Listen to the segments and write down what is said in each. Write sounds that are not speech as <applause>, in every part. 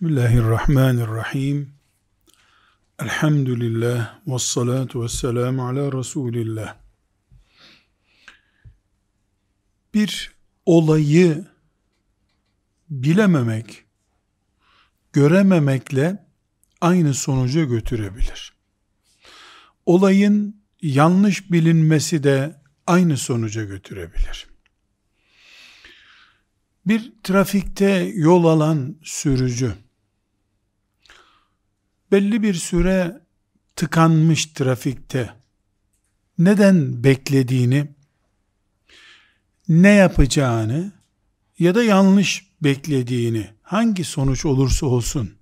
Bismillahirrahmanirrahim. Elhamdülillah ve salatu ve selamu ala Resulillah. Bir olayı bilememek, görememekle aynı sonuca götürebilir. Olayın yanlış bilinmesi de aynı sonuca götürebilir. Bir trafikte yol alan sürücü belli bir süre tıkanmış trafikte neden beklediğini, ne yapacağını ya da yanlış beklediğini hangi sonuç olursa olsun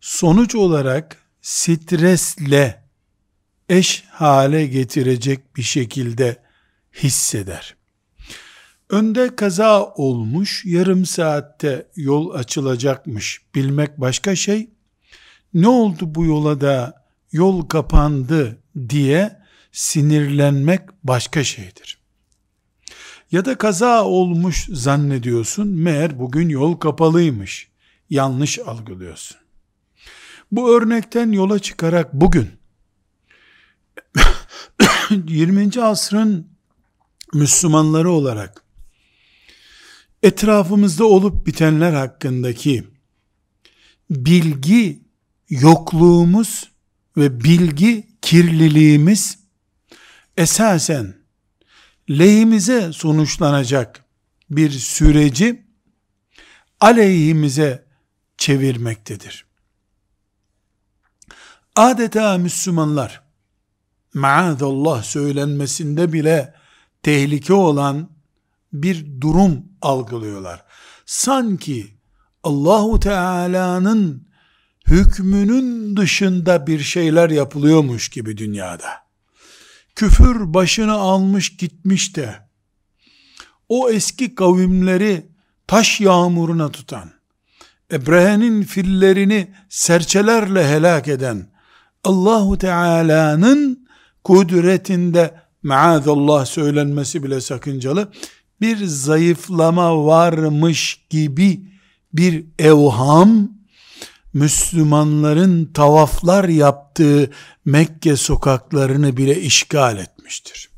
sonuç olarak stresle eş hale getirecek bir şekilde hisseder. Önde kaza olmuş, yarım saatte yol açılacakmış bilmek başka şey. Ne oldu bu yola da yol kapandı diye sinirlenmek başka şeydir. Ya da kaza olmuş zannediyorsun, meğer bugün yol kapalıymış. Yanlış algılıyorsun. Bu örnekten yola çıkarak bugün <coughs> 20. asrın Müslümanları olarak etrafımızda olup bitenler hakkındaki bilgi yokluğumuz ve bilgi kirliliğimiz esasen lehimize sonuçlanacak bir süreci aleyhimize çevirmektedir. Adeta Müslümanlar maazallah söylenmesinde bile tehlike olan bir durum algılıyorlar. Sanki Allahu Teala'nın hükmünün dışında bir şeyler yapılıyormuş gibi dünyada. Küfür başını almış gitmiş de o eski kavimleri taş yağmuruna tutan, Ebrehe'nin fillerini serçelerle helak eden Allahu Teala'nın kudretinde maazallah söylenmesi bile sakıncalı bir zayıflama varmış gibi bir evham Müslümanların tavaflar yaptığı Mekke sokaklarını bile işgal etmiştir.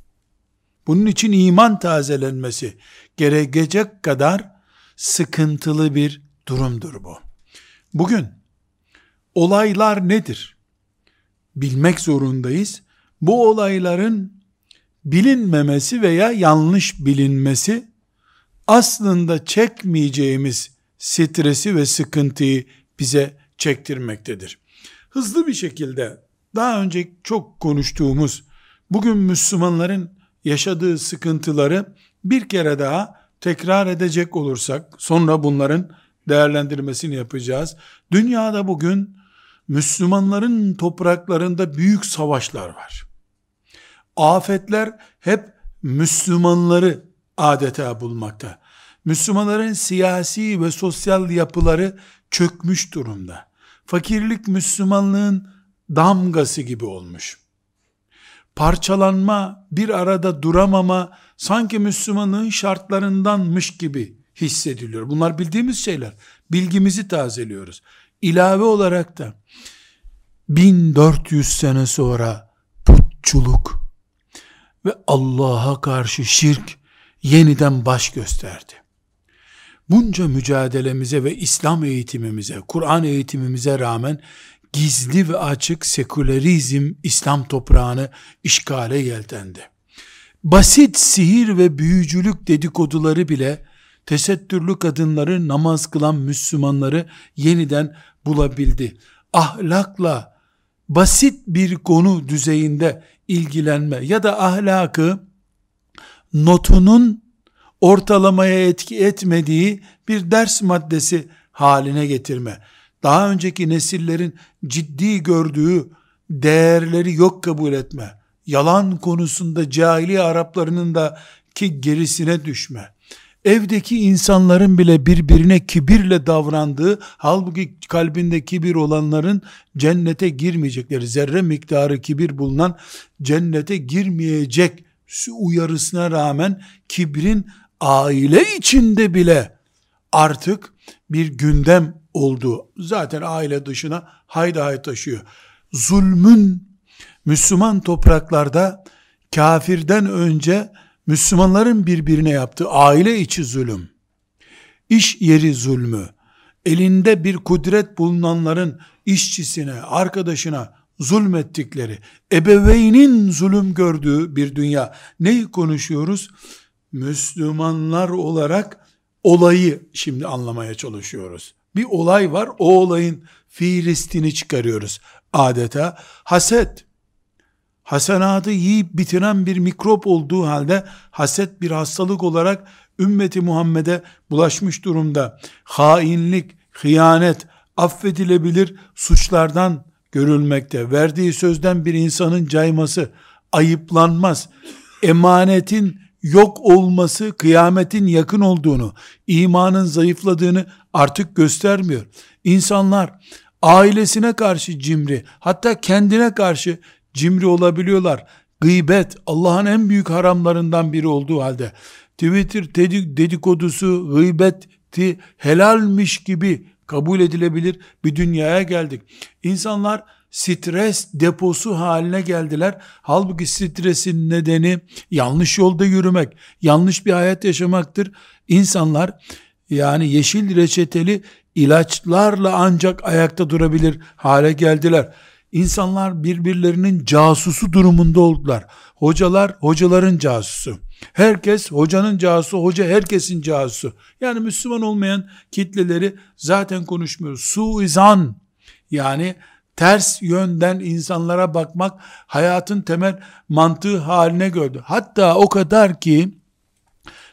Bunun için iman tazelenmesi gerekecek kadar sıkıntılı bir durumdur bu. Bugün olaylar nedir? Bilmek zorundayız. Bu olayların bilinmemesi veya yanlış bilinmesi aslında çekmeyeceğimiz stresi ve sıkıntıyı bize çektirmektedir. Hızlı bir şekilde daha önce çok konuştuğumuz bugün Müslümanların yaşadığı sıkıntıları bir kere daha tekrar edecek olursak sonra bunların değerlendirmesini yapacağız. Dünyada bugün Müslümanların topraklarında büyük savaşlar var. Afetler hep Müslümanları adeta bulmakta. Müslümanların siyasi ve sosyal yapıları çökmüş durumda. Fakirlik Müslümanlığın damgası gibi olmuş. Parçalanma, bir arada duramama sanki Müslümanlığın şartlarındanmış gibi hissediliyor. Bunlar bildiğimiz şeyler. Bilgimizi tazeliyoruz. İlave olarak da 1400 sene sonra putçuluk ve Allah'a karşı şirk yeniden baş gösterdi bunca mücadelemize ve İslam eğitimimize, Kur'an eğitimimize rağmen gizli ve açık sekülerizm İslam toprağını işgale yeltendi. Basit sihir ve büyücülük dedikoduları bile tesettürlü kadınları namaz kılan Müslümanları yeniden bulabildi. Ahlakla basit bir konu düzeyinde ilgilenme ya da ahlakı notunun ortalamaya etki etmediği bir ders maddesi haline getirme. Daha önceki nesillerin ciddi gördüğü değerleri yok kabul etme. Yalan konusunda cahili Araplarının da ki gerisine düşme. Evdeki insanların bile birbirine kibirle davrandığı, halbuki kalbinde kibir olanların cennete girmeyecekleri, zerre miktarı kibir bulunan cennete girmeyecek uyarısına rağmen kibrin aile içinde bile artık bir gündem oldu. Zaten aile dışına hayda hay taşıyor. Zulmün Müslüman topraklarda kafirden önce Müslümanların birbirine yaptığı aile içi zulüm, iş yeri zulmü, elinde bir kudret bulunanların işçisine, arkadaşına zulmettikleri, ebeveynin zulüm gördüğü bir dünya. Neyi konuşuyoruz? Müslümanlar olarak olayı şimdi anlamaya çalışıyoruz. Bir olay var, o olayın fiilistini çıkarıyoruz. Adeta haset, hasenatı yiyip bitiren bir mikrop olduğu halde haset bir hastalık olarak ümmeti Muhammed'e bulaşmış durumda. Hainlik, hıyanet affedilebilir suçlardan görülmekte. Verdiği sözden bir insanın cayması ayıplanmaz. Emanetin yok olması kıyametin yakın olduğunu, imanın zayıfladığını artık göstermiyor. İnsanlar ailesine karşı cimri, hatta kendine karşı cimri olabiliyorlar. Gıybet Allah'ın en büyük haramlarından biri olduğu halde Twitter dedikodusu, gıybeti helalmiş gibi kabul edilebilir bir dünyaya geldik. İnsanlar stres deposu haline geldiler. Halbuki stresin nedeni yanlış yolda yürümek, yanlış bir hayat yaşamaktır. İnsanlar yani yeşil reçeteli ilaçlarla ancak ayakta durabilir hale geldiler. İnsanlar birbirlerinin casusu durumunda oldular. Hocalar hocaların casusu. Herkes hocanın casusu, hoca herkesin casusu. Yani Müslüman olmayan kitleleri zaten konuşmuyoruz. Suizan yani ters yönden insanlara bakmak hayatın temel mantığı haline gördü. Hatta o kadar ki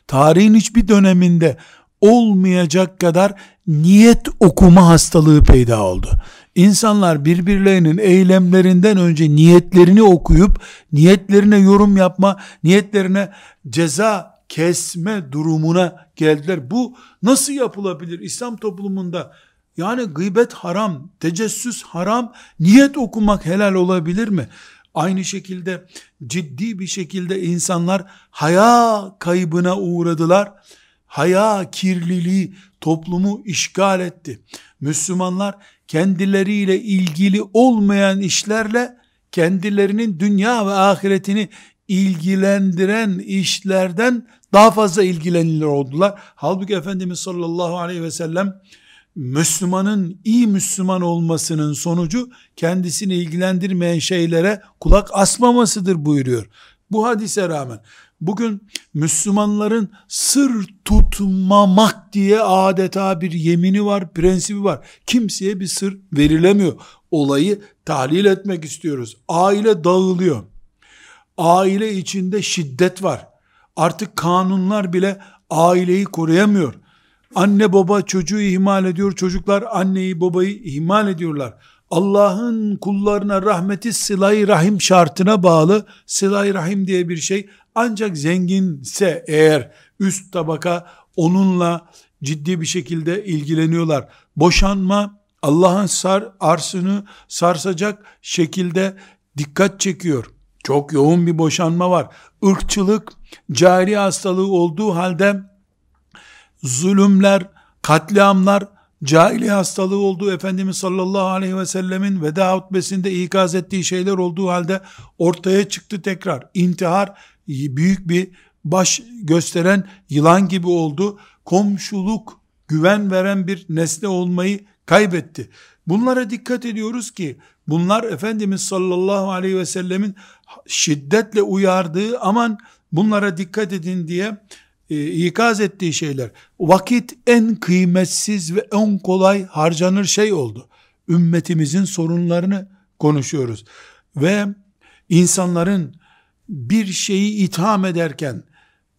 tarihin hiçbir döneminde olmayacak kadar niyet okuma hastalığı peyda oldu. İnsanlar birbirlerinin eylemlerinden önce niyetlerini okuyup niyetlerine yorum yapma, niyetlerine ceza kesme durumuna geldiler. Bu nasıl yapılabilir İslam toplumunda? Yani gıybet haram, tecessüs haram, niyet okumak helal olabilir mi? Aynı şekilde ciddi bir şekilde insanlar haya kaybına uğradılar. Haya kirliliği toplumu işgal etti. Müslümanlar kendileriyle ilgili olmayan işlerle kendilerinin dünya ve ahiretini ilgilendiren işlerden daha fazla ilgilenilir oldular. Halbuki Efendimiz sallallahu aleyhi ve sellem Müslümanın iyi Müslüman olmasının sonucu kendisini ilgilendirmeyen şeylere kulak asmamasıdır buyuruyor. Bu hadise rağmen bugün Müslümanların sır tutmamak diye adeta bir yemini var, prensibi var. Kimseye bir sır verilemiyor. Olayı tahlil etmek istiyoruz. Aile dağılıyor. Aile içinde şiddet var. Artık kanunlar bile aileyi koruyamıyor. Anne baba çocuğu ihmal ediyor, çocuklar anneyi babayı ihmal ediyorlar. Allah'ın kullarına rahmeti sıla rahim şartına bağlı. sıla rahim diye bir şey ancak zenginse eğer üst tabaka onunla ciddi bir şekilde ilgileniyorlar. Boşanma Allah'ın sar arsını sarsacak şekilde dikkat çekiyor. Çok yoğun bir boşanma var. Irkçılık, cari hastalığı olduğu halde zulümler, katliamlar, cahiliye hastalığı olduğu Efendimiz sallallahu aleyhi ve sellemin veda hutbesinde ikaz ettiği şeyler olduğu halde ortaya çıktı tekrar. İntihar büyük bir baş gösteren yılan gibi oldu. Komşuluk güven veren bir nesne olmayı kaybetti. Bunlara dikkat ediyoruz ki bunlar Efendimiz sallallahu aleyhi ve sellemin şiddetle uyardığı aman bunlara dikkat edin diye e, ikaz ettiği şeyler. Vakit en kıymetsiz ve en kolay harcanır şey oldu. Ümmetimizin sorunlarını konuşuyoruz. Ve insanların bir şeyi itham ederken,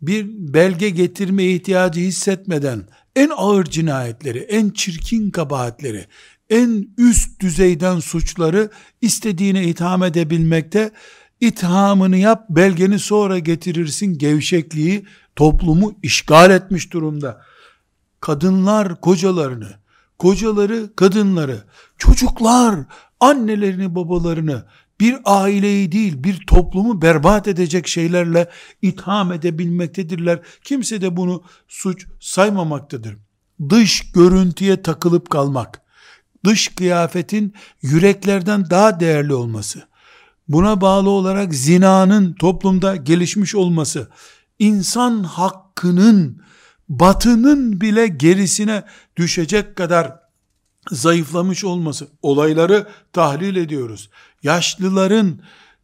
bir belge getirme ihtiyacı hissetmeden, en ağır cinayetleri, en çirkin kabahatleri, en üst düzeyden suçları istediğine itham edebilmekte, ithamını yap, belgeni sonra getirirsin gevşekliği toplumu işgal etmiş durumda. Kadınlar kocalarını, kocaları kadınları, çocuklar annelerini babalarını bir aileyi değil bir toplumu berbat edecek şeylerle itham edebilmektedirler. Kimse de bunu suç saymamaktadır. dış görüntüye takılıp kalmak, dış kıyafetin yüreklerden daha değerli olması, buna bağlı olarak zinanın toplumda gelişmiş olması, insan hakkının batının bile gerisine düşecek kadar zayıflamış olması, olayları tahlil ediyoruz. Yaşlıların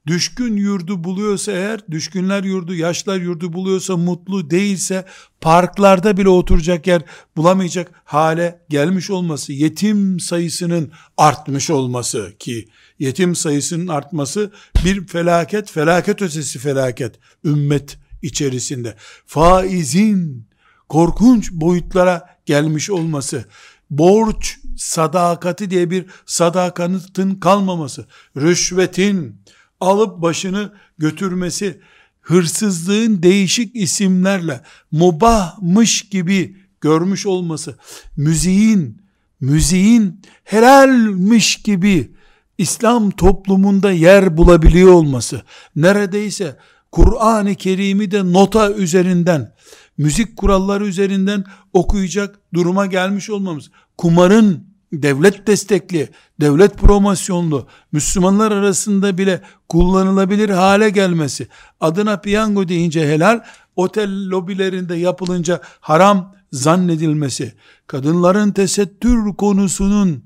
düşkün yurdu buluyorsa eğer, düşkünler yurdu, yaşlar yurdu buluyorsa, mutlu değilse, parklarda bile oturacak yer bulamayacak hale gelmiş olması, yetim sayısının artmış olması ki, yetim sayısının artması bir felaket, felaket ötesi felaket, ümmet içerisinde. Faizin korkunç boyutlara gelmiş olması, borç sadakati diye bir sadakatın kalmaması, rüşvetin, alıp başını götürmesi, hırsızlığın değişik isimlerle mubahmış gibi görmüş olması, müziğin, müziğin helalmiş gibi İslam toplumunda yer bulabiliyor olması, neredeyse Kur'an-ı Kerim'i de nota üzerinden, müzik kuralları üzerinden okuyacak duruma gelmiş olmamız, kumarın devlet destekli, devlet promosyonlu, Müslümanlar arasında bile kullanılabilir hale gelmesi, adına piyango deyince helal, otel lobilerinde yapılınca haram zannedilmesi, kadınların tesettür konusunun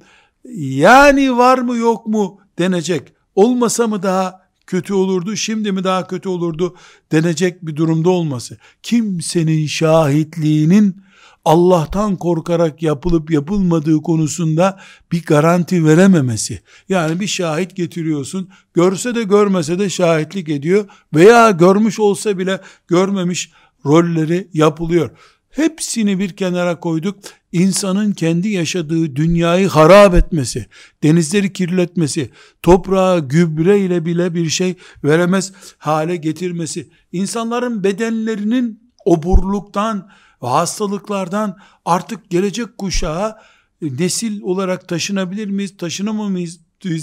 yani var mı yok mu denecek, olmasa mı daha kötü olurdu, şimdi mi daha kötü olurdu denecek bir durumda olması, kimsenin şahitliğinin Allah'tan korkarak yapılıp yapılmadığı konusunda bir garanti verememesi. Yani bir şahit getiriyorsun, görse de görmese de şahitlik ediyor veya görmüş olsa bile görmemiş rolleri yapılıyor. Hepsini bir kenara koyduk. İnsanın kendi yaşadığı dünyayı harap etmesi, denizleri kirletmesi, toprağa gübre ile bile bir şey veremez hale getirmesi, insanların bedenlerinin oburluktan, ve hastalıklardan artık gelecek kuşağa e, nesil olarak taşınabilir miyiz, taşınamamayız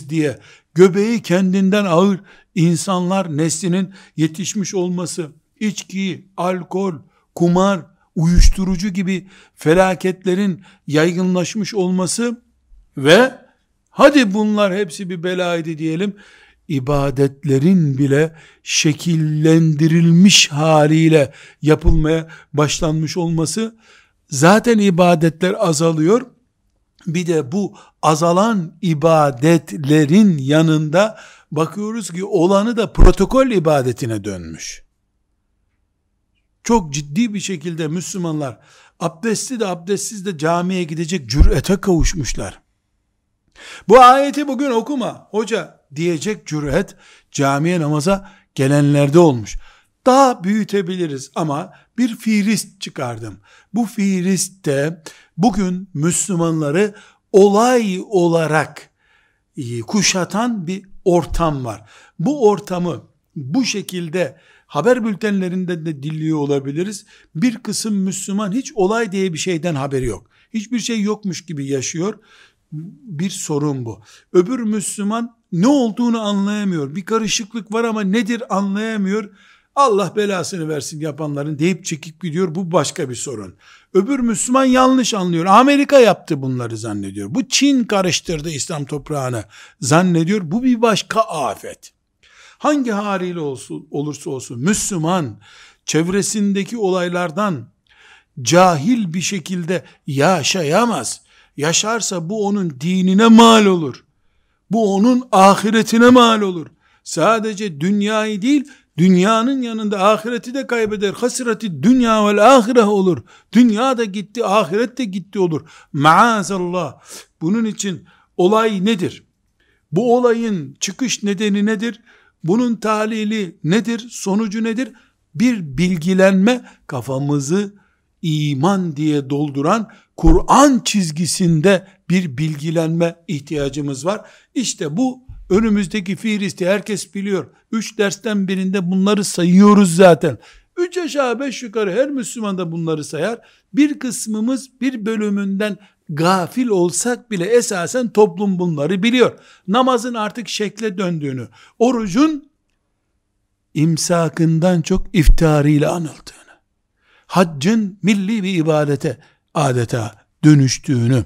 diye göbeği kendinden ağır insanlar neslinin yetişmiş olması, içki, alkol, kumar, uyuşturucu gibi felaketlerin yaygınlaşmış olması ve hadi bunlar hepsi bir belaydı diyelim ibadetlerin bile şekillendirilmiş haliyle yapılmaya başlanmış olması zaten ibadetler azalıyor. Bir de bu azalan ibadetlerin yanında bakıyoruz ki olanı da protokol ibadetine dönmüş. Çok ciddi bir şekilde Müslümanlar abdestli de abdestsiz de camiye gidecek cürete kavuşmuşlar. Bu ayeti bugün okuma hoca diyecek cüret camiye namaza gelenlerde olmuş. Daha büyütebiliriz ama bir fiilist çıkardım. Bu fiilistte bugün Müslümanları olay olarak e, kuşatan bir ortam var. Bu ortamı bu şekilde haber bültenlerinde de dinliyor olabiliriz. Bir kısım Müslüman hiç olay diye bir şeyden haberi yok. Hiçbir şey yokmuş gibi yaşıyor. Bir sorun bu. Öbür Müslüman ne olduğunu anlayamıyor. Bir karışıklık var ama nedir anlayamıyor. Allah belasını versin yapanların deyip çekip gidiyor. Bu başka bir sorun. Öbür Müslüman yanlış anlıyor. Amerika yaptı bunları zannediyor. Bu Çin karıştırdı İslam toprağını zannediyor. Bu bir başka afet. Hangi haliyle olsun, olursa olsun Müslüman çevresindeki olaylardan cahil bir şekilde yaşayamaz. Yaşarsa bu onun dinine mal olur. Bu onun ahiretine mal olur. Sadece dünyayı değil, dünyanın yanında ahireti de kaybeder. Hasreti dünya vel ahire olur. Dünya da gitti, ahiret de gitti olur. Maazallah. Bunun için olay nedir? Bu olayın çıkış nedeni nedir? Bunun talili nedir? Sonucu nedir? Bir bilgilenme kafamızı iman diye dolduran Kur'an çizgisinde bir bilgilenme ihtiyacımız var. İşte bu önümüzdeki fiilisti herkes biliyor. Üç dersten birinde bunları sayıyoruz zaten. Üç aşağı beş yukarı her Müslüman da bunları sayar. Bir kısmımız bir bölümünden gafil olsak bile esasen toplum bunları biliyor. Namazın artık şekle döndüğünü, orucun imsakından çok iftarıyla anıldığını, haccın milli bir ibadete adeta dönüştüğünü,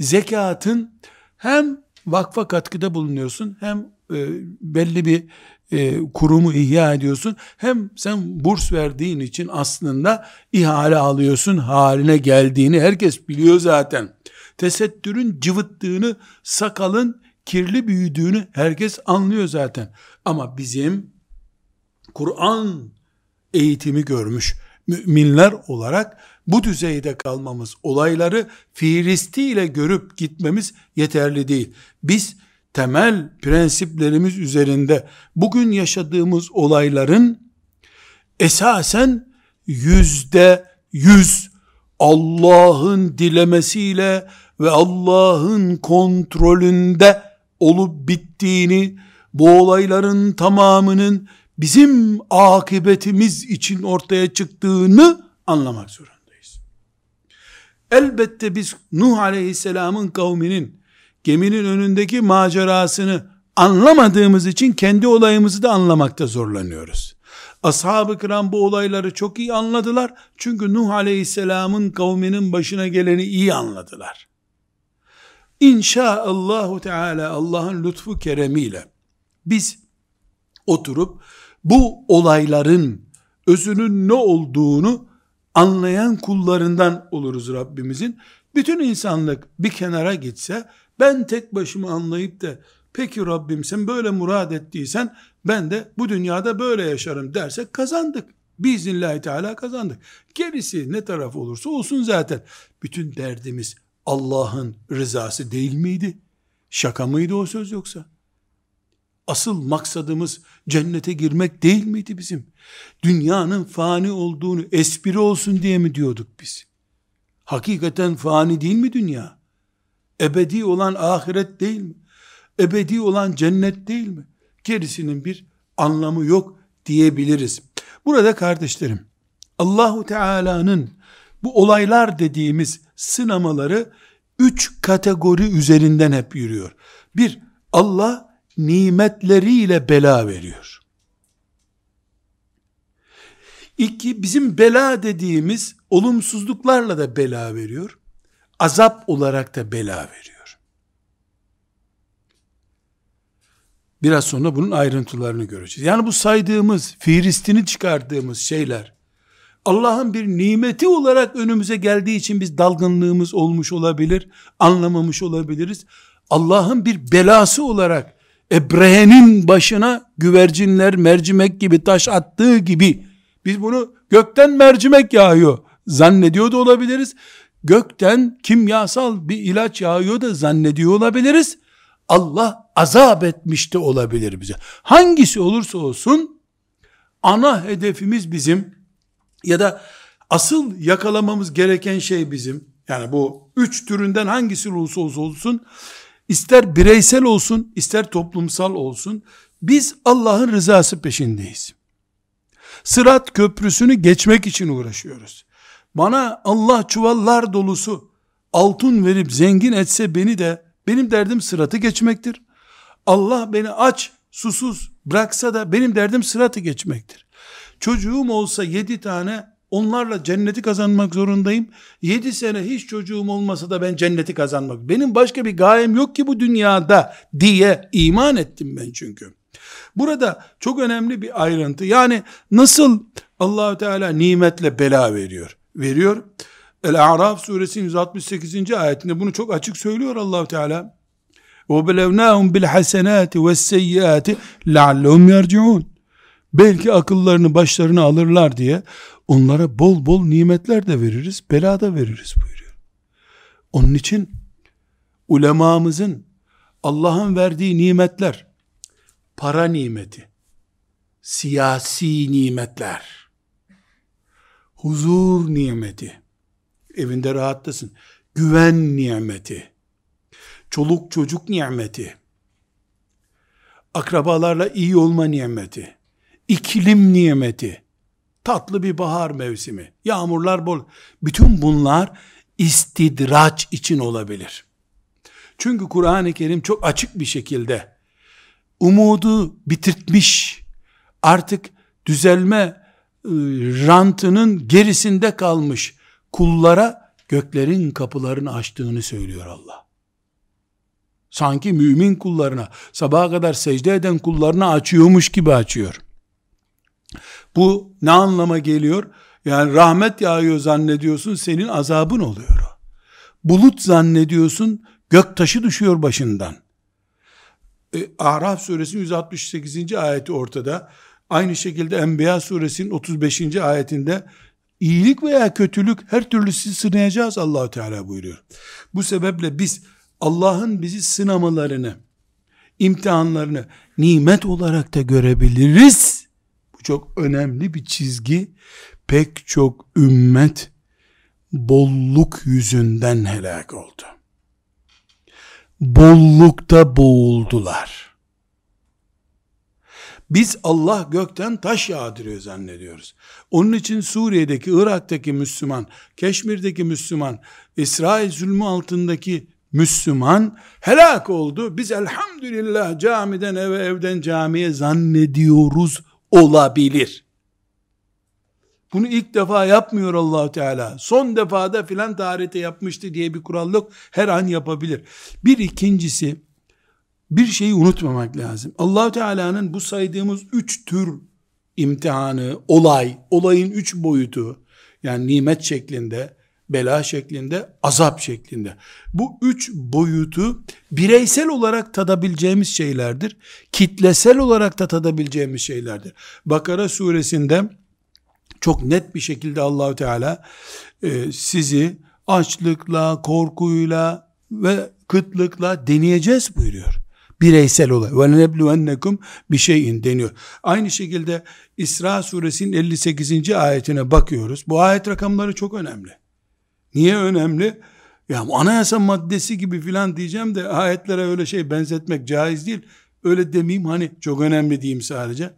zekatın hem vakfa katkıda bulunuyorsun hem e, belli bir e, kurumu ihya ediyorsun hem sen burs verdiğin için aslında ihale alıyorsun haline geldiğini herkes biliyor zaten. Tesettürün cıvıttığını, sakalın kirli büyüdüğünü herkes anlıyor zaten. Ama bizim Kur'an eğitimi görmüş müminler olarak bu düzeyde kalmamız, olayları fiilistiyle görüp gitmemiz yeterli değil. Biz temel prensiplerimiz üzerinde bugün yaşadığımız olayların esasen yüzde yüz Allah'ın dilemesiyle ve Allah'ın kontrolünde olup bittiğini, bu olayların tamamının bizim akıbetimiz için ortaya çıktığını anlamak zorundayız. Elbette biz Nuh Aleyhisselam'ın kavminin geminin önündeki macerasını anlamadığımız için kendi olayımızı da anlamakta zorlanıyoruz. Ashab-ı kiram bu olayları çok iyi anladılar. Çünkü Nuh Aleyhisselam'ın kavminin başına geleni iyi anladılar. İnşaallahu Teala Allah'ın lütfu keremiyle biz oturup bu olayların özünün ne olduğunu anlayan kullarından oluruz Rabbimizin. Bütün insanlık bir kenara gitse ben tek başıma anlayıp da peki Rabbim sen böyle murad ettiysen ben de bu dünyada böyle yaşarım dersek kazandık. Biiznillahü Teala kazandık. Gerisi ne taraf olursa olsun zaten. Bütün derdimiz Allah'ın rızası değil miydi? Şaka mıydı o söz yoksa? Asıl maksadımız cennete girmek değil miydi bizim? Dünyanın fani olduğunu espri olsun diye mi diyorduk biz? Hakikaten fani değil mi dünya? Ebedi olan ahiret değil mi? Ebedi olan cennet değil mi? Gerisinin bir anlamı yok diyebiliriz. Burada kardeşlerim, Allahu Teala'nın bu olaylar dediğimiz sınamaları üç kategori üzerinden hep yürüyor. Bir, Allah nimetleriyle bela veriyor. İki, bizim bela dediğimiz olumsuzluklarla da bela veriyor. Azap olarak da bela veriyor. Biraz sonra bunun ayrıntılarını göreceğiz. Yani bu saydığımız, fiilistini çıkardığımız şeyler, Allah'ın bir nimeti olarak önümüze geldiği için biz dalgınlığımız olmuş olabilir, anlamamış olabiliriz. Allah'ın bir belası olarak Ebrehe'nin başına güvercinler mercimek gibi taş attığı gibi biz bunu gökten mercimek yağıyor zannediyor da olabiliriz. Gökten kimyasal bir ilaç yağıyor da zannediyor olabiliriz. Allah azap etmiş de olabilir bize. Hangisi olursa olsun ana hedefimiz bizim ya da asıl yakalamamız gereken şey bizim. Yani bu üç türünden hangisi olursa olsun ister bireysel olsun ister toplumsal olsun biz Allah'ın rızası peşindeyiz. Sırat köprüsünü geçmek için uğraşıyoruz. Bana Allah çuvallar dolusu altın verip zengin etse beni de benim derdim sıratı geçmektir. Allah beni aç, susuz bıraksa da benim derdim sıratı geçmektir. Çocuğum olsa yedi tane onlarla cenneti kazanmak zorundayım. Yedi sene hiç çocuğum olmasa da ben cenneti kazanmak. Benim başka bir gayem yok ki bu dünyada diye iman ettim ben çünkü. Burada çok önemli bir ayrıntı. Yani nasıl Allahü Teala nimetle bela veriyor? Veriyor. El-A'raf suresinin 168. ayetinde bunu çok açık söylüyor Allahü Teala. وَبَلَوْنَاهُمْ بِالْحَسَنَاتِ وَالسَّيِّئَاتِ لَعَلَّهُمْ يَرْجِعُونَ Belki akıllarını başlarına alırlar diye onlara bol bol nimetler de veririz, bela da veririz buyuruyor. Onun için ulemamızın Allah'ın verdiği nimetler, para nimeti, siyasi nimetler, huzur nimeti, evinde rahatlasın, güven nimeti, çoluk çocuk nimeti, akrabalarla iyi olma nimeti, iklim nimeti, tatlı bir bahar mevsimi, yağmurlar bol, bütün bunlar istidraç için olabilir. Çünkü Kur'an-ı Kerim çok açık bir şekilde umudu bitirtmiş, artık düzelme rantının gerisinde kalmış kullara göklerin kapılarını açtığını söylüyor Allah. Sanki mümin kullarına, sabaha kadar secde eden kullarına açıyormuş gibi açıyor. Bu ne anlama geliyor? Yani rahmet yağıyor zannediyorsun, senin azabın oluyor. Bulut zannediyorsun, gök taşı düşüyor başından. E, Araf suresinin 168. ayeti ortada. Aynı şekilde Enbiya suresinin 35. ayetinde iyilik veya kötülük her türlüsü sınayacağız Allahu Teala buyuruyor. Bu sebeple biz Allah'ın bizi sınamalarını, imtihanlarını nimet olarak da görebiliriz. Bu çok önemli bir çizgi. Pek çok ümmet bolluk yüzünden helak oldu. Bollukta boğuldular. Biz Allah gökten taş yağdırıyor zannediyoruz. Onun için Suriye'deki, Irak'taki Müslüman, Keşmir'deki Müslüman, İsrail zulmü altındaki Müslüman helak oldu. Biz elhamdülillah camiden eve evden camiye zannediyoruz olabilir. Bunu ilk defa yapmıyor allah Teala. Son defada filan tarihte yapmıştı diye bir kural yok. Her an yapabilir. Bir ikincisi, bir şeyi unutmamak lazım. allah Teala'nın bu saydığımız üç tür imtihanı, olay, olayın üç boyutu, yani nimet şeklinde, bela şeklinde, azap şeklinde. Bu üç boyutu bireysel olarak tadabileceğimiz şeylerdir. Kitlesel olarak da tadabileceğimiz şeylerdir. Bakara suresinde çok net bir şekilde Allahu Teala e, sizi açlıkla, korkuyla ve kıtlıkla deneyeceğiz buyuruyor. Bireysel olarak. Ve nebluvennekum bir şeyin deniyor. Aynı şekilde İsra suresinin 58. ayetine bakıyoruz. Bu ayet rakamları çok önemli. Niye önemli? Ya anayasa maddesi gibi filan diyeceğim de ayetlere öyle şey benzetmek caiz değil. Öyle demeyeyim hani çok önemli diyeyim sadece.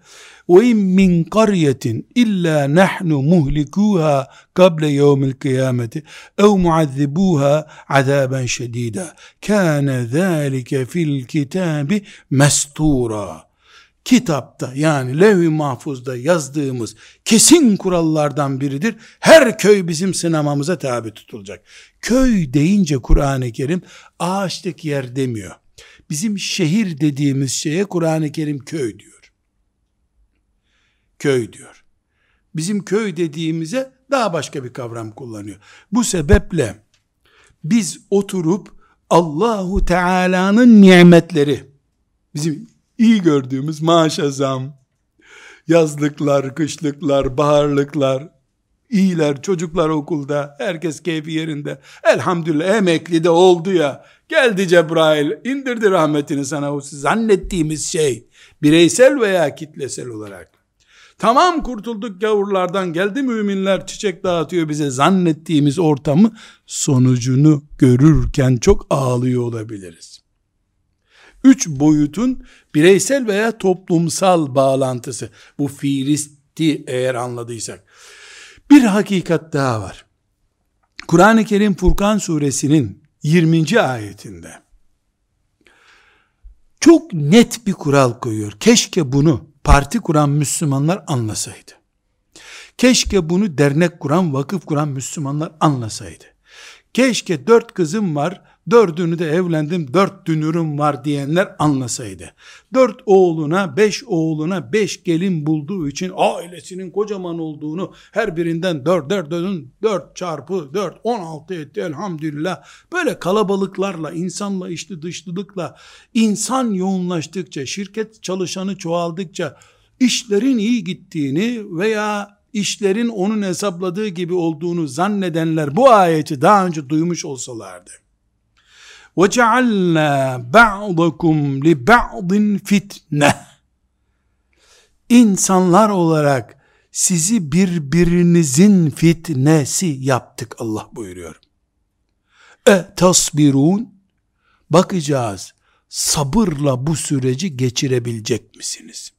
Ve in min qaryetin illa nahnu muhlikuha qabla yevmil kıyameti ev muazzibuha azaben şedida. Kana zalike fil kitabi mestura kitapta yani levh-i mahfuzda yazdığımız kesin kurallardan biridir. Her köy bizim sınamamıza tabi tutulacak. Köy deyince Kur'an-ı Kerim ağaçtaki yer demiyor. Bizim şehir dediğimiz şeye Kur'an-ı Kerim köy diyor. Köy diyor. Bizim köy dediğimize daha başka bir kavram kullanıyor. Bu sebeple biz oturup Allahu Teala'nın nimetleri bizim iyi gördüğümüz maaşa zam, yazlıklar, kışlıklar, baharlıklar, iyiler, çocuklar okulda, herkes keyfi yerinde. Elhamdülillah emekli de oldu ya. Geldi Cebrail, indirdi rahmetini sana o zannettiğimiz şey. Bireysel veya kitlesel olarak. Tamam kurtulduk gavurlardan geldi müminler çiçek dağıtıyor bize zannettiğimiz ortamı sonucunu görürken çok ağlıyor olabiliriz. Üç boyutun bireysel veya toplumsal bağlantısı. Bu fiilisti eğer anladıysak. Bir hakikat daha var. Kur'an-ı Kerim Furkan suresinin 20. ayetinde çok net bir kural koyuyor. Keşke bunu parti kuran Müslümanlar anlasaydı. Keşke bunu dernek kuran, vakıf kuran Müslümanlar anlasaydı. Keşke dört kızım var, dördünü de evlendim, dört dünürüm var diyenler anlasaydı. Dört oğluna, beş oğluna, beş gelin bulduğu için ailesinin kocaman olduğunu, her birinden dört, dört, dört, dört çarpı dört, on altı etti elhamdülillah. Böyle kalabalıklarla, insanla, işte dışlılıkla, insan yoğunlaştıkça, şirket çalışanı çoğaldıkça, işlerin iyi gittiğini veya işlerin onun hesapladığı gibi olduğunu zannedenler bu ayeti daha önce duymuş olsalardı. وَجَعَلْنَا بَعْضَكُمْ لِبَعْضٍ fitne. İnsanlar olarak sizi birbirinizin fitnesi yaptık Allah buyuruyor. E tasbirun bakacağız sabırla bu süreci geçirebilecek misiniz?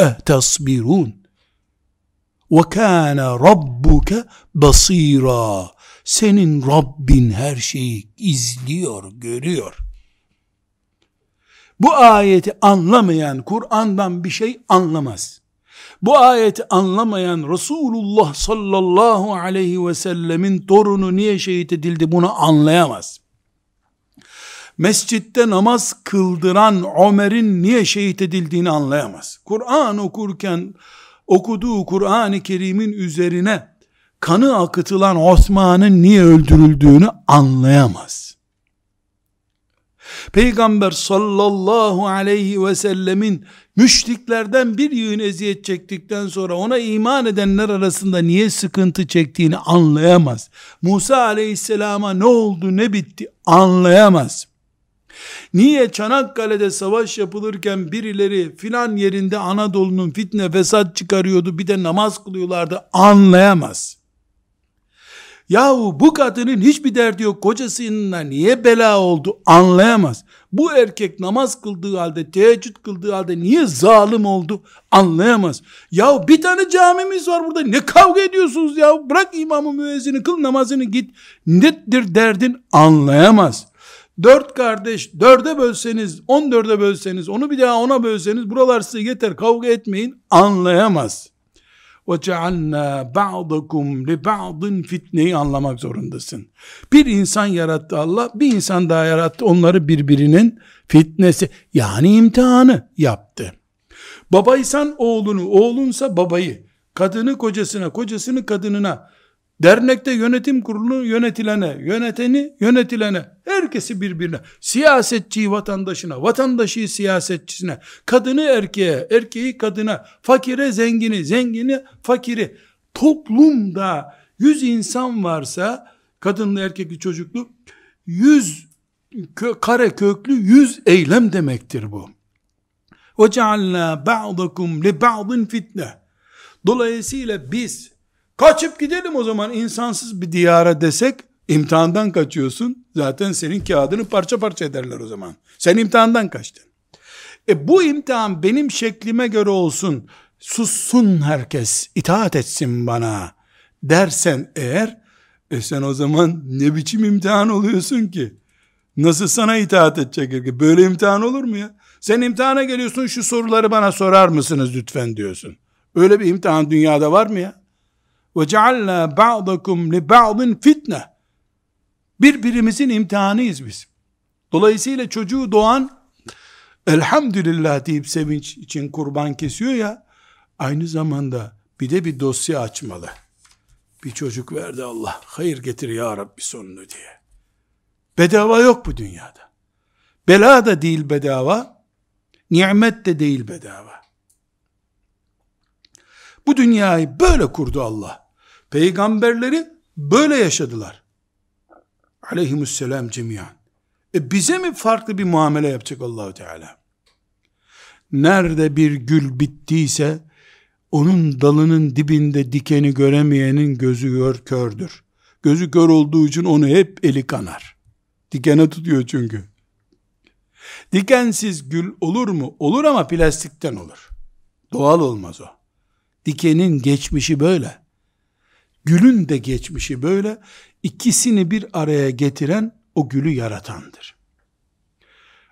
E tasbirun ve kana rabbuke basira senin Rabbin her şeyi izliyor, görüyor. Bu ayeti anlamayan Kur'an'dan bir şey anlamaz. Bu ayeti anlamayan Resulullah sallallahu aleyhi ve sellemin torunu niye şehit edildi bunu anlayamaz. Mescitte namaz kıldıran Ömer'in niye şehit edildiğini anlayamaz. Kur'an okurken okuduğu Kur'an-ı Kerim'in üzerine kanı akıtılan Osman'ın niye öldürüldüğünü anlayamaz. Peygamber sallallahu aleyhi ve sellemin müşriklerden bir yığın eziyet çektikten sonra ona iman edenler arasında niye sıkıntı çektiğini anlayamaz. Musa aleyhisselama ne oldu ne bitti anlayamaz. Niye Çanakkale'de savaş yapılırken birileri filan yerinde Anadolu'nun fitne fesat çıkarıyordu bir de namaz kılıyorlardı anlayamaz. Yahu bu kadının hiçbir derdi yok kocasıyla niye bela oldu anlayamaz. Bu erkek namaz kıldığı halde teheccüd kıldığı halde niye zalim oldu anlayamaz. Ya bir tane camimiz var burada ne kavga ediyorsunuz ya bırak imamı müezzini kıl namazını git nedir derdin anlayamaz. Dört kardeş dörde bölseniz on dörde bölseniz onu bir daha ona bölseniz buralar size yeter kavga etmeyin anlayamaz. وَجَعَلْنَا بَعْضَكُمْ لِبَعْضٍ fitneyi anlamak zorundasın. Bir insan yarattı Allah, bir insan daha yarattı. Onları birbirinin fitnesi, yani imtihanı yaptı. Babaysan oğlunu, oğlunsa babayı, kadını kocasına, kocasını kadınına, Dernekte yönetim kurulu yönetilene, yöneteni yönetilene, herkesi birbirine, siyasetçiyi vatandaşına, vatandaşı siyasetçisine, kadını erkeğe, erkeği kadına, fakire zengini, zengini fakiri. Toplumda yüz insan varsa, kadınlı erkekli çocuklu, yüz kö, kare köklü yüz eylem demektir bu. وَجَعَلْنَا بَعْضَكُمْ لِبَعْضٍ fitne. Dolayısıyla biz, Kaçıp gidelim o zaman insansız bir diyara desek imtihandan kaçıyorsun. Zaten senin kağıdını parça parça ederler o zaman. Sen imtihandan kaçtın. E bu imtihan benim şeklime göre olsun. Sussun herkes, itaat etsin bana dersen eğer e sen o zaman ne biçim imtihan oluyorsun ki? Nasıl sana itaat edecek? Böyle imtihan olur mu ya? Sen imtihana geliyorsun şu soruları bana sorar mısınız lütfen diyorsun. Öyle bir imtihan dünyada var mı ya? Ve cealna ba'dakum li ba'din fitne. Birbirimizin imtihanıyız biz. Dolayısıyla çocuğu doğan elhamdülillah deyip sevinç için kurban kesiyor ya aynı zamanda bir de bir dosya açmalı. Bir çocuk verdi Allah. Hayır getir ya Rabbi sonunu diye. Bedava yok bu dünyada. Bela da değil bedava. Nimet de değil bedava. Bu dünyayı böyle kurdu Allah. Peygamberleri böyle yaşadılar. Aleyhisselam cemiyan. E bize mi farklı bir muamele yapacak Allahu Teala? Nerede bir gül bittiyse onun dalının dibinde dikeni göremeyenin gözü gör, kördür. Gözü kör olduğu için onu hep eli kanar. Dikene tutuyor çünkü. Dikensiz gül olur mu? Olur ama plastikten olur. Doğal olmaz o. Dikenin geçmişi böyle. Gülün de geçmişi böyle. İkisini bir araya getiren o gülü yaratandır.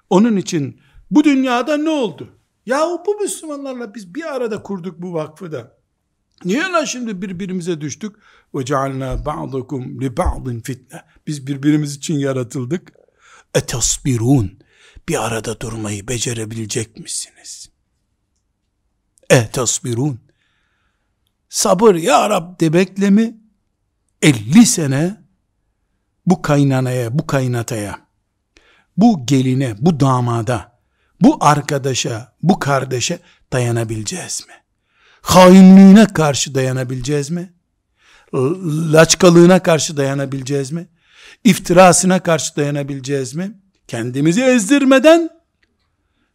Onun için bu dünyada ne oldu? Yahu bu Müslümanlarla biz bir arada kurduk bu vakfı da. Niye lan şimdi birbirimize düştük? Ba'dakum li ba'din fitne. Biz birbirimiz için yaratıldık. Etasbirun. Bir arada durmayı becerebilecek misiniz? Etasbirun sabır ya Rab demekle mi 50 sene bu kaynanaya, bu kaynataya, bu geline, bu damada, bu arkadaşa, bu kardeşe dayanabileceğiz mi? Hainliğine karşı dayanabileceğiz mi? Laçkalığına karşı dayanabileceğiz mi? İftirasına karşı dayanabileceğiz mi? Kendimizi ezdirmeden,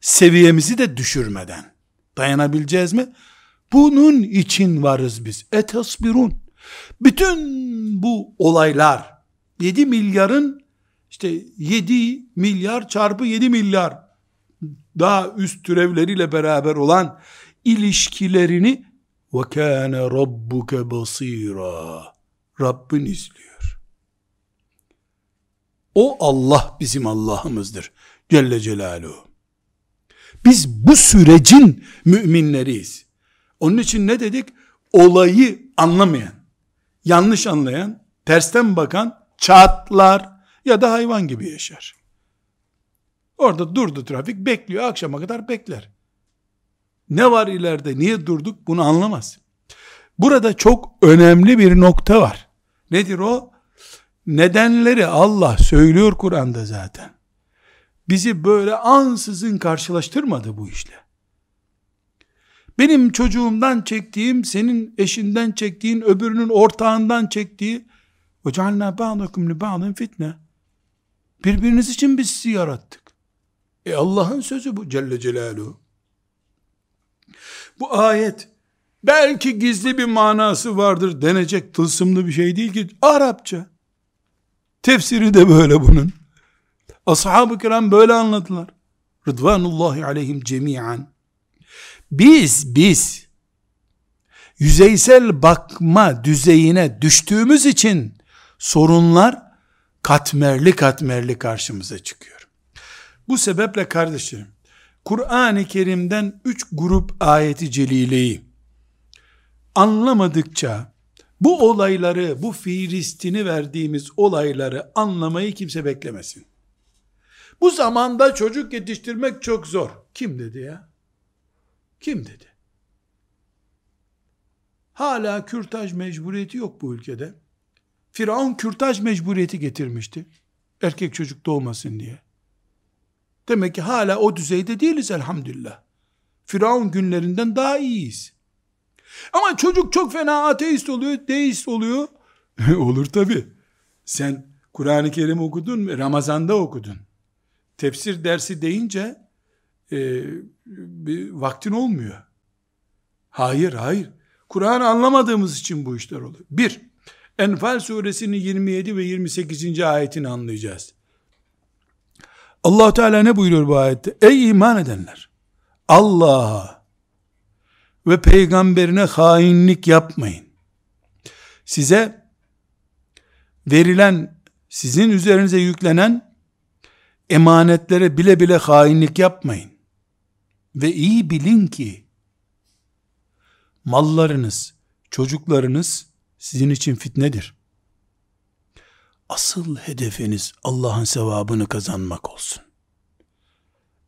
seviyemizi de düşürmeden dayanabileceğiz mi? Bunun için varız biz. Etesbirun. Bütün bu olaylar 7 milyarın işte 7 milyar çarpı 7 milyar daha üst türevleriyle beraber olan ilişkilerini ve kâne rabbuke basîrâ Rabbin izliyor. O Allah bizim Allah'ımızdır. Celle Celaluhu. Biz bu sürecin müminleriyiz. Onun için ne dedik? Olayı anlamayan, yanlış anlayan, tersten bakan çatlar ya da hayvan gibi yaşar. Orada durdu trafik bekliyor akşama kadar bekler. Ne var ileride niye durduk bunu anlamaz. Burada çok önemli bir nokta var. Nedir o? Nedenleri Allah söylüyor Kur'an'da zaten. Bizi böyle ansızın karşılaştırmadı bu işle. Benim çocuğumdan çektiğim, senin eşinden çektiğin, öbürünün ortağından çektiği وَجَعَلْنَا بَعْضَكُمْ لِبَعْضٍ fitne. Birbiriniz için biz sizi yarattık. E Allah'ın sözü bu Celle Celaluhu. Bu ayet belki gizli bir manası vardır denecek tılsımlı bir şey değil ki Arapça. Tefsiri de böyle bunun. Ashab-ı kiram böyle anladılar. Rıdvanullahi aleyhim cemiyen. Biz, biz yüzeysel bakma düzeyine düştüğümüz için sorunlar katmerli katmerli karşımıza çıkıyor. Bu sebeple kardeşlerim, Kur'an-ı Kerim'den üç grup ayeti celileyi anlamadıkça bu olayları, bu fiilistini verdiğimiz olayları anlamayı kimse beklemesin. Bu zamanda çocuk yetiştirmek çok zor. Kim dedi ya? Kim dedi? Hala kürtaj mecburiyeti yok bu ülkede. Firavun kürtaj mecburiyeti getirmişti. Erkek çocuk doğmasın diye. Demek ki hala o düzeyde değiliz elhamdülillah. Firavun günlerinden daha iyiyiz. Ama çocuk çok fena ateist oluyor, deist oluyor. <laughs> Olur tabi. Sen Kur'an-ı Kerim okudun mu? Ramazan'da okudun. Tefsir dersi deyince e, bir vaktin olmuyor. Hayır, hayır. Kur'an'ı anlamadığımız için bu işler oluyor. Bir, Enfal suresinin 27 ve 28. ayetini anlayacağız. allah Teala ne buyuruyor bu ayette? Ey iman edenler! Allah'a ve peygamberine hainlik yapmayın. Size verilen, sizin üzerinize yüklenen emanetlere bile bile hainlik yapmayın. Ve iyi bilin ki mallarınız, çocuklarınız sizin için fitnedir. Asıl hedefiniz Allah'ın sevabını kazanmak olsun.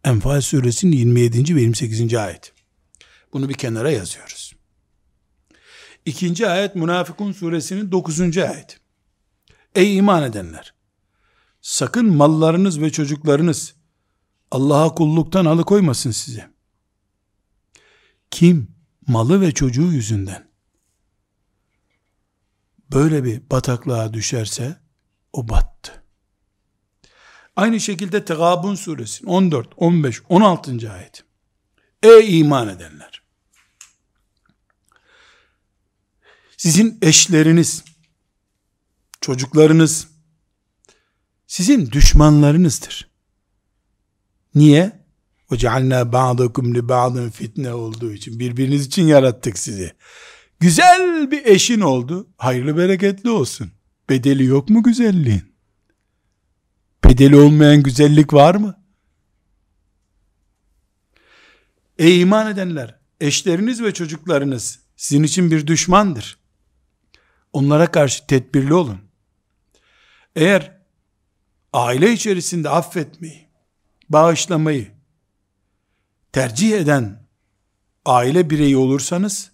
Enfal suresinin 27. ve 28. ayet. Bunu bir kenara yazıyoruz. İkinci ayet Münafıkun suresinin 9. ayet. Ey iman edenler! Sakın mallarınız ve çocuklarınız Allah'a kulluktan alıkoymasın size. Kim malı ve çocuğu yüzünden böyle bir bataklığa düşerse o battı. Aynı şekilde Tegabun suresi 14, 15, 16. ayet. Ey iman edenler! Sizin eşleriniz, çocuklarınız, sizin düşmanlarınızdır. Niye? O cealna ba'dakum li ba'dın fitne olduğu için. Birbiriniz için yarattık sizi. Güzel bir eşin oldu. Hayırlı bereketli olsun. Bedeli yok mu güzelliğin? Bedeli olmayan güzellik var mı? Ey iman edenler, eşleriniz ve çocuklarınız sizin için bir düşmandır. Onlara karşı tedbirli olun. Eğer aile içerisinde affetmeyi, bağışlamayı tercih eden aile bireyi olursanız,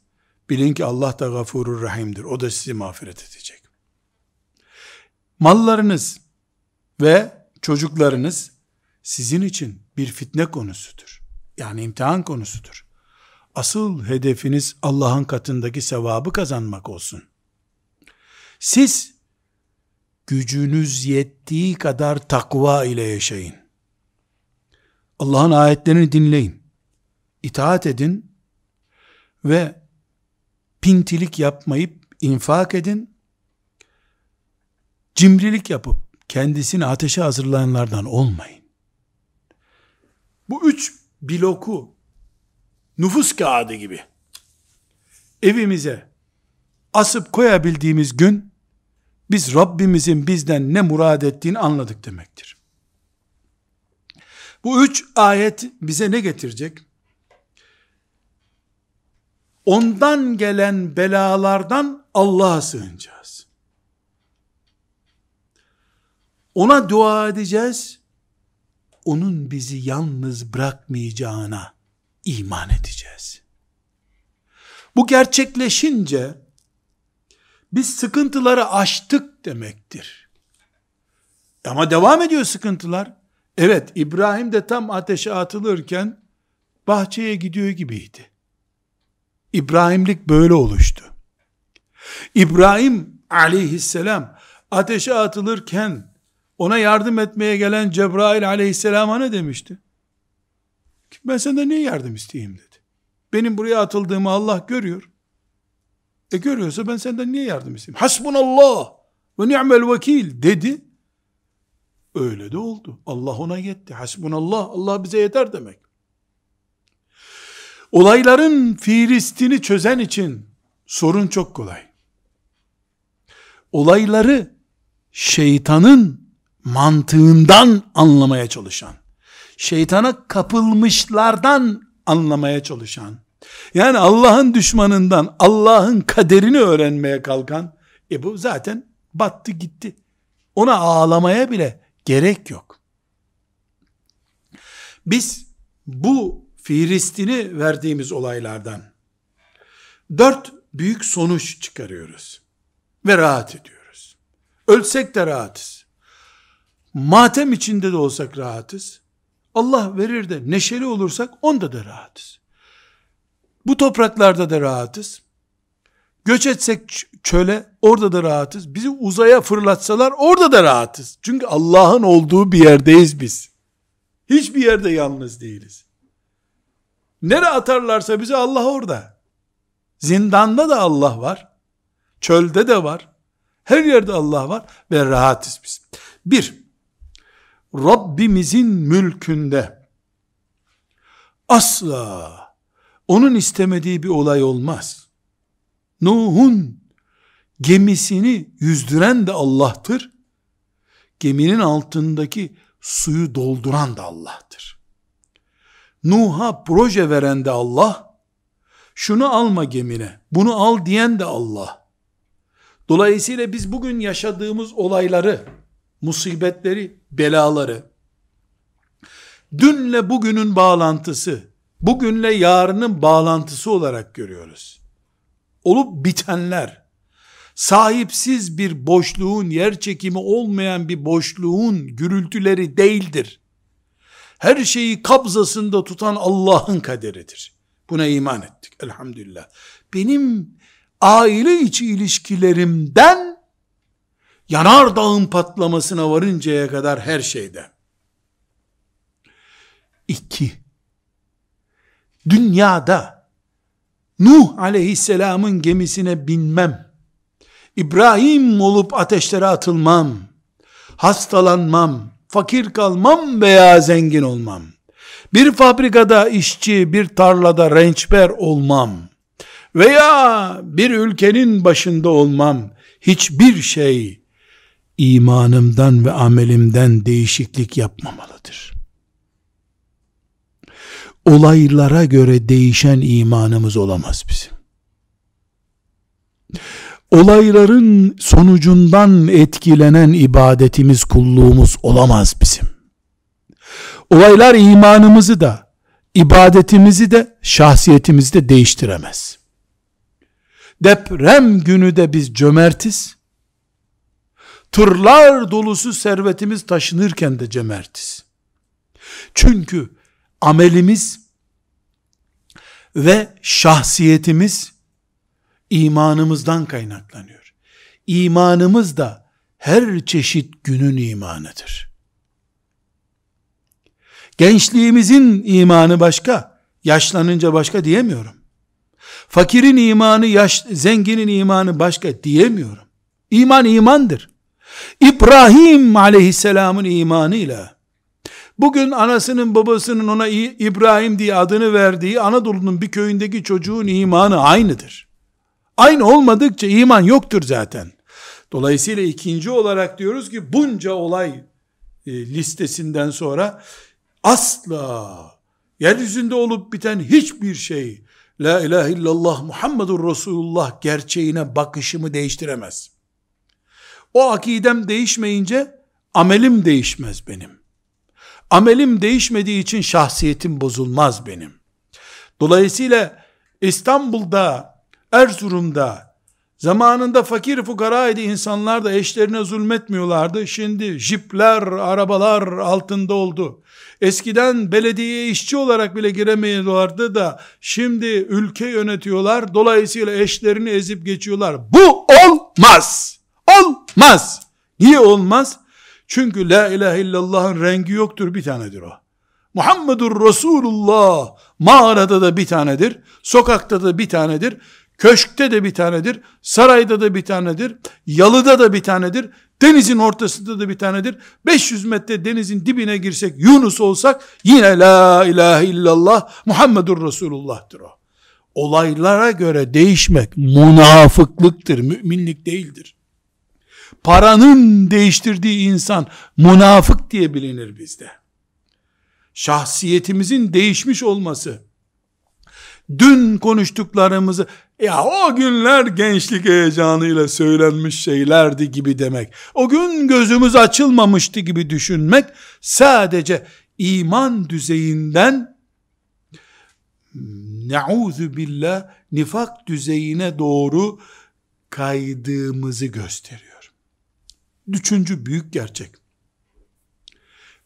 bilin ki Allah da gafurur rahimdir. O da sizi mağfiret edecek. Mallarınız ve çocuklarınız sizin için bir fitne konusudur. Yani imtihan konusudur. Asıl hedefiniz Allah'ın katındaki sevabı kazanmak olsun. Siz gücünüz yettiği kadar takva ile yaşayın. Allah'ın ayetlerini dinleyin. İtaat edin ve pintilik yapmayıp infak edin. Cimrilik yapıp kendisini ateşe hazırlayanlardan olmayın. Bu üç bloku nüfus kağıdı gibi evimize asıp koyabildiğimiz gün biz Rabbimizin bizden ne murad ettiğini anladık demektir. Bu üç ayet bize ne getirecek? ondan gelen belalardan Allah'a sığınacağız. Ona dua edeceğiz. Onun bizi yalnız bırakmayacağına iman edeceğiz. Bu gerçekleşince biz sıkıntıları aştık demektir. Ama devam ediyor sıkıntılar. Evet İbrahim de tam ateşe atılırken bahçeye gidiyor gibiydi. İbrahimlik böyle oluştu. İbrahim aleyhisselam ateşe atılırken ona yardım etmeye gelen Cebrail aleyhisselama ne demişti? Ben senden niye yardım isteyeyim dedi. Benim buraya atıldığımı Allah görüyor. E görüyorsa ben senden niye yardım isteyeyim? Hasbunallah ve ni'mel vekil dedi. Öyle de oldu. Allah ona yetti. Hasbunallah, Allah bize yeter demek. Olayların fiilistini çözen için sorun çok kolay. Olayları şeytanın mantığından anlamaya çalışan, şeytana kapılmışlardan anlamaya çalışan, yani Allah'ın düşmanından Allah'ın kaderini öğrenmeye kalkan, e bu zaten battı gitti. Ona ağlamaya bile gerek yok. Biz bu Filistin'i verdiğimiz olaylardan dört büyük sonuç çıkarıyoruz. Ve rahat ediyoruz. Ölsek de rahatız. Matem içinde de olsak rahatız. Allah verir de neşeli olursak onda da rahatız. Bu topraklarda da rahatız. Göç etsek çöle orada da rahatız. Bizi uzaya fırlatsalar orada da rahatız. Çünkü Allah'ın olduğu bir yerdeyiz biz. Hiçbir yerde yalnız değiliz. Nere atarlarsa bizi Allah orada. Zindanda da Allah var. Çölde de var. Her yerde Allah var ve rahatız biz. Bir, Rabbimizin mülkünde asla onun istemediği bir olay olmaz. Nuh'un gemisini yüzdüren de Allah'tır. Geminin altındaki suyu dolduran da Allah'tır. Nuh'a proje veren de Allah, şunu alma gemine, bunu al diyen de Allah. Dolayısıyla biz bugün yaşadığımız olayları, musibetleri, belaları, dünle bugünün bağlantısı, bugünle yarının bağlantısı olarak görüyoruz. Olup bitenler, sahipsiz bir boşluğun, yer çekimi olmayan bir boşluğun gürültüleri değildir. Her şeyi kabzasında tutan Allah'ın kaderidir. Buna iman ettik elhamdülillah. Benim aile içi ilişkilerimden yanar dağın patlamasına varıncaya kadar her şeyde. İki, dünyada Nuh aleyhisselamın gemisine binmem, İbrahim olup ateşlere atılmam, hastalanmam, fakir kalmam veya zengin olmam. Bir fabrikada işçi, bir tarlada rençber olmam veya bir ülkenin başında olmam. Hiçbir şey imanımdan ve amelimden değişiklik yapmamalıdır. Olaylara göre değişen imanımız olamaz bizim olayların sonucundan etkilenen ibadetimiz, kulluğumuz olamaz bizim. Olaylar imanımızı da, ibadetimizi de, şahsiyetimizi de değiştiremez. Deprem günü de biz cömertiz. Tırlar dolusu servetimiz taşınırken de cömertiz. Çünkü amelimiz ve şahsiyetimiz imanımızdan kaynaklanıyor. İmanımız da her çeşit günün imanıdır. Gençliğimizin imanı başka, yaşlanınca başka diyemiyorum. Fakirin imanı, yaş, zenginin imanı başka diyemiyorum. İman imandır. İbrahim aleyhisselamın imanıyla, bugün anasının babasının ona İbrahim diye adını verdiği Anadolu'nun bir köyündeki çocuğun imanı aynıdır. Aynı olmadıkça iman yoktur zaten. Dolayısıyla ikinci olarak diyoruz ki bunca olay e, listesinden sonra asla yeryüzünde olup biten hiçbir şey La ilahe illallah Muhammedur Resulullah gerçeğine bakışımı değiştiremez. O akidem değişmeyince amelim değişmez benim. Amelim değişmediği için şahsiyetim bozulmaz benim. Dolayısıyla İstanbul'da, Erzurum'da, zamanında fakir fukaraydı insanlar da eşlerine zulmetmiyorlardı. Şimdi jipler, arabalar altında oldu. Eskiden belediye işçi olarak bile giremiyorlardı da şimdi ülke yönetiyorlar. Dolayısıyla eşlerini ezip geçiyorlar. Bu olmaz. Olmaz. Niye olmaz? Çünkü la ilahe illallah'ın rengi yoktur bir tanedir o. Muhammedur Resulullah mağarada da bir tanedir, sokakta da bir tanedir, köşkte de bir tanedir, sarayda da bir tanedir, yalıda da bir tanedir, denizin ortasında da bir tanedir. 500 metre denizin dibine girsek Yunus olsak yine la ilahe illallah Muhammedur Resulullah'tır o. Olaylara göre değişmek münafıklıktır, müminlik değildir. Paranın değiştirdiği insan münafık diye bilinir bizde şahsiyetimizin değişmiş olması, dün konuştuklarımızı, ya o günler gençlik heyecanıyla söylenmiş şeylerdi gibi demek, o gün gözümüz açılmamıştı gibi düşünmek, sadece iman düzeyinden, ne'ûzü billah, nifak düzeyine doğru kaydığımızı gösteriyor. Üçüncü büyük gerçek.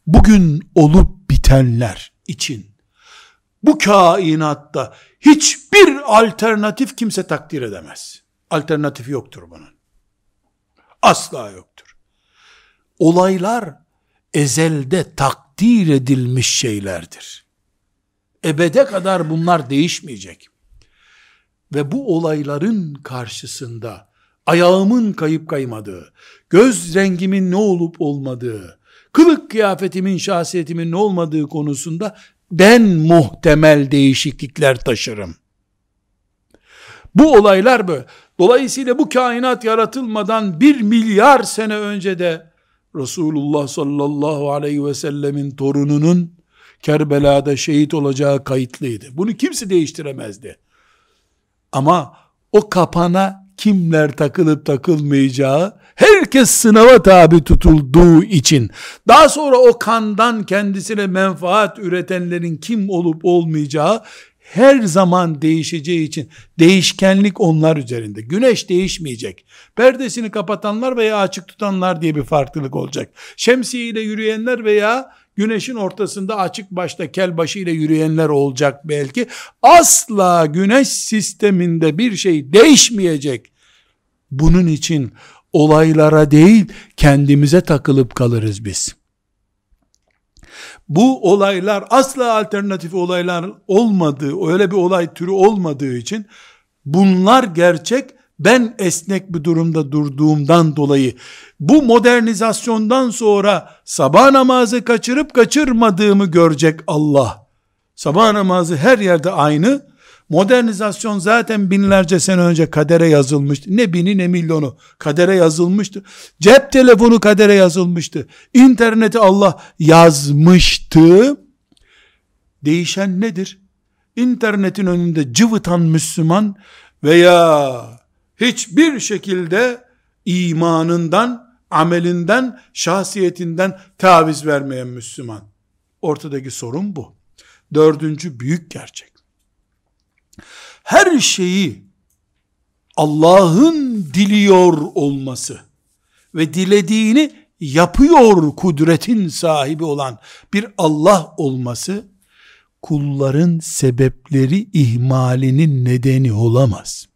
Bugün olup bitenler için bu kainatta hiçbir alternatif kimse takdir edemez. Alternatif yoktur bunun. Asla yoktur. Olaylar ezelde takdir edilmiş şeylerdir. Ebede kadar bunlar değişmeyecek. Ve bu olayların karşısında ayağımın kayıp kaymadığı, göz rengimin ne olup olmadığı, kılık kıyafetimin, şahsiyetimin ne olmadığı konusunda ben muhtemel değişiklikler taşırım. Bu olaylar böyle. Dolayısıyla bu kainat yaratılmadan bir milyar sene önce de Resulullah sallallahu aleyhi ve sellemin torununun Kerbela'da şehit olacağı kayıtlıydı. Bunu kimse değiştiremezdi. Ama o kapana kimler takılıp takılmayacağı, herkes sınava tabi tutulduğu için, daha sonra o kandan kendisine menfaat üretenlerin kim olup olmayacağı, her zaman değişeceği için değişkenlik onlar üzerinde. Güneş değişmeyecek. Perdesini kapatanlar veya açık tutanlar diye bir farklılık olacak. Şemsiye ile yürüyenler veya güneşin ortasında açık başta kel başı ile yürüyenler olacak belki. Asla güneş sisteminde bir şey değişmeyecek. Bunun için olaylara değil kendimize takılıp kalırız biz. Bu olaylar asla alternatif olaylar olmadığı, öyle bir olay türü olmadığı için bunlar gerçek ben esnek bir durumda durduğumdan dolayı bu modernizasyondan sonra sabah namazı kaçırıp kaçırmadığımı görecek Allah. Sabah namazı her yerde aynı. Modernizasyon zaten binlerce sene önce kadere yazılmıştı. Ne bini ne milyonu kadere yazılmıştı. Cep telefonu kadere yazılmıştı. İnterneti Allah yazmıştı. Değişen nedir? İnternetin önünde cıvıtan Müslüman veya hiçbir şekilde imanından, amelinden, şahsiyetinden taviz vermeyen Müslüman. Ortadaki sorun bu. Dördüncü büyük gerçek. Her şeyi Allah'ın diliyor olması ve dilediğini yapıyor kudretin sahibi olan bir Allah olması kulların sebepleri ihmalinin nedeni olamaz.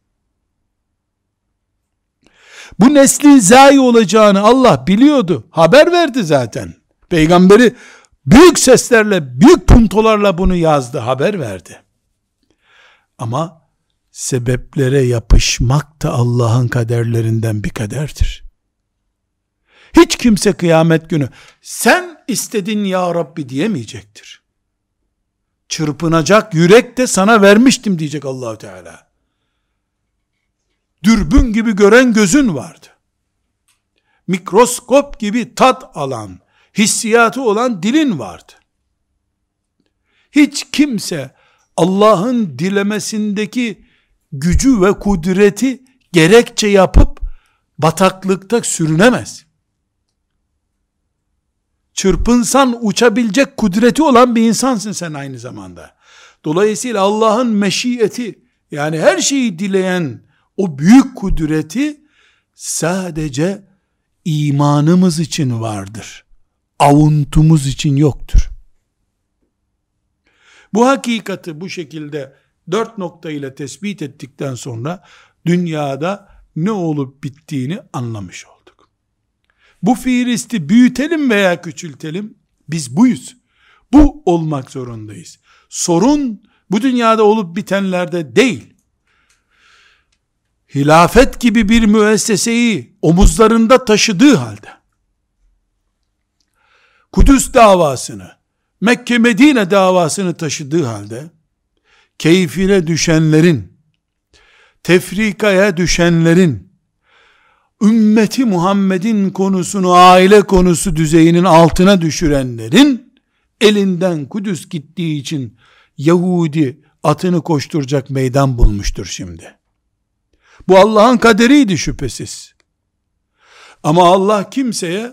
Bu neslin zayi olacağını Allah biliyordu. Haber verdi zaten. Peygamberi büyük seslerle, büyük puntolarla bunu yazdı, haber verdi. Ama sebeplere yapışmak da Allah'ın kaderlerinden bir kaderdir. Hiç kimse kıyamet günü sen istedin ya Rabbi diyemeyecektir. Çırpınacak yürek de sana vermiştim diyecek allah Teala dürbün gibi gören gözün vardı. Mikroskop gibi tat alan, hissiyatı olan dilin vardı. Hiç kimse Allah'ın dilemesindeki gücü ve kudreti gerekçe yapıp bataklıkta sürünemez. Çırpınsan uçabilecek kudreti olan bir insansın sen aynı zamanda. Dolayısıyla Allah'ın meşiyeti yani her şeyi dileyen o büyük kudreti sadece imanımız için vardır. Avuntumuz için yoktur. Bu hakikati bu şekilde dört nokta ile tespit ettikten sonra dünyada ne olup bittiğini anlamış olduk. Bu fiilisti büyütelim veya küçültelim biz buyuz. Bu olmak zorundayız. Sorun bu dünyada olup bitenlerde değil. Hilafet gibi bir müesseseyi omuzlarında taşıdığı halde Kudüs davasını, Mekke Medine davasını taşıdığı halde keyfine düşenlerin, tefrikaya düşenlerin, ümmeti Muhammed'in konusunu aile konusu düzeyinin altına düşürenlerin elinden Kudüs gittiği için Yahudi atını koşturacak meydan bulmuştur şimdi. Bu Allah'ın kaderiydi şüphesiz. Ama Allah kimseye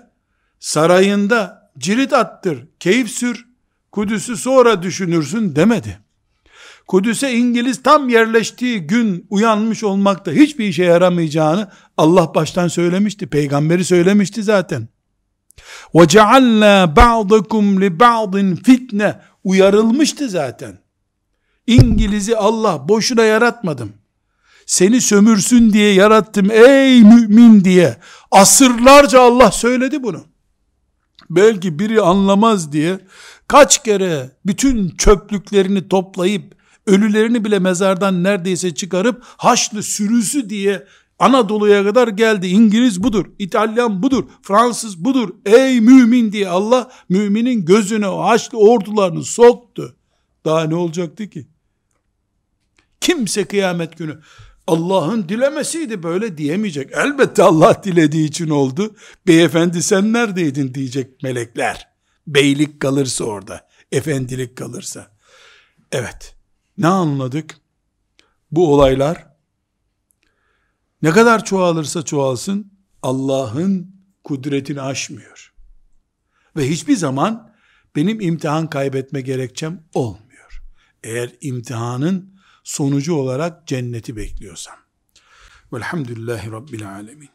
sarayında cirit attır, keyif sür, Kudüs'ü sonra düşünürsün demedi. Kudüs'e İngiliz tam yerleştiği gün uyanmış olmakta hiçbir işe yaramayacağını Allah baştan söylemişti. Peygamberi söylemişti zaten. وَجَعَلْنَا بَعْضَكُمْ لِبَعْضٍ fitne uyarılmıştı zaten. İngiliz'i Allah boşuna yaratmadım. Seni sömürsün diye yarattım ey mümin diye. Asırlarca Allah söyledi bunu. Belki biri anlamaz diye kaç kere bütün çöplüklerini toplayıp ölülerini bile mezardan neredeyse çıkarıp Haçlı sürüsü diye Anadolu'ya kadar geldi. İngiliz budur, İtalyan budur, Fransız budur. Ey mümin diye Allah müminin gözüne o Haçlı ordularını soktu. Daha ne olacaktı ki? Kimse kıyamet günü Allah'ın dilemesiydi böyle diyemeyecek. Elbette Allah dilediği için oldu. Beyefendi sen neredeydin diyecek melekler. Beylik kalırsa orada. Efendilik kalırsa. Evet. Ne anladık? Bu olaylar ne kadar çoğalırsa çoğalsın Allah'ın kudretini aşmıyor. Ve hiçbir zaman benim imtihan kaybetme gerekçem olmuyor. Eğer imtihanın sonucu olarak cenneti bekliyorsam. Velhamdülillahi Rabbil Alemin.